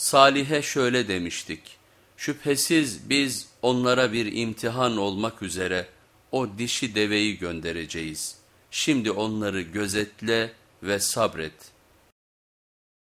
Salih'e şöyle demiştik, şüphesiz biz onlara bir imtihan olmak üzere o dişi deveyi göndereceğiz. Şimdi onları gözetle ve sabret.''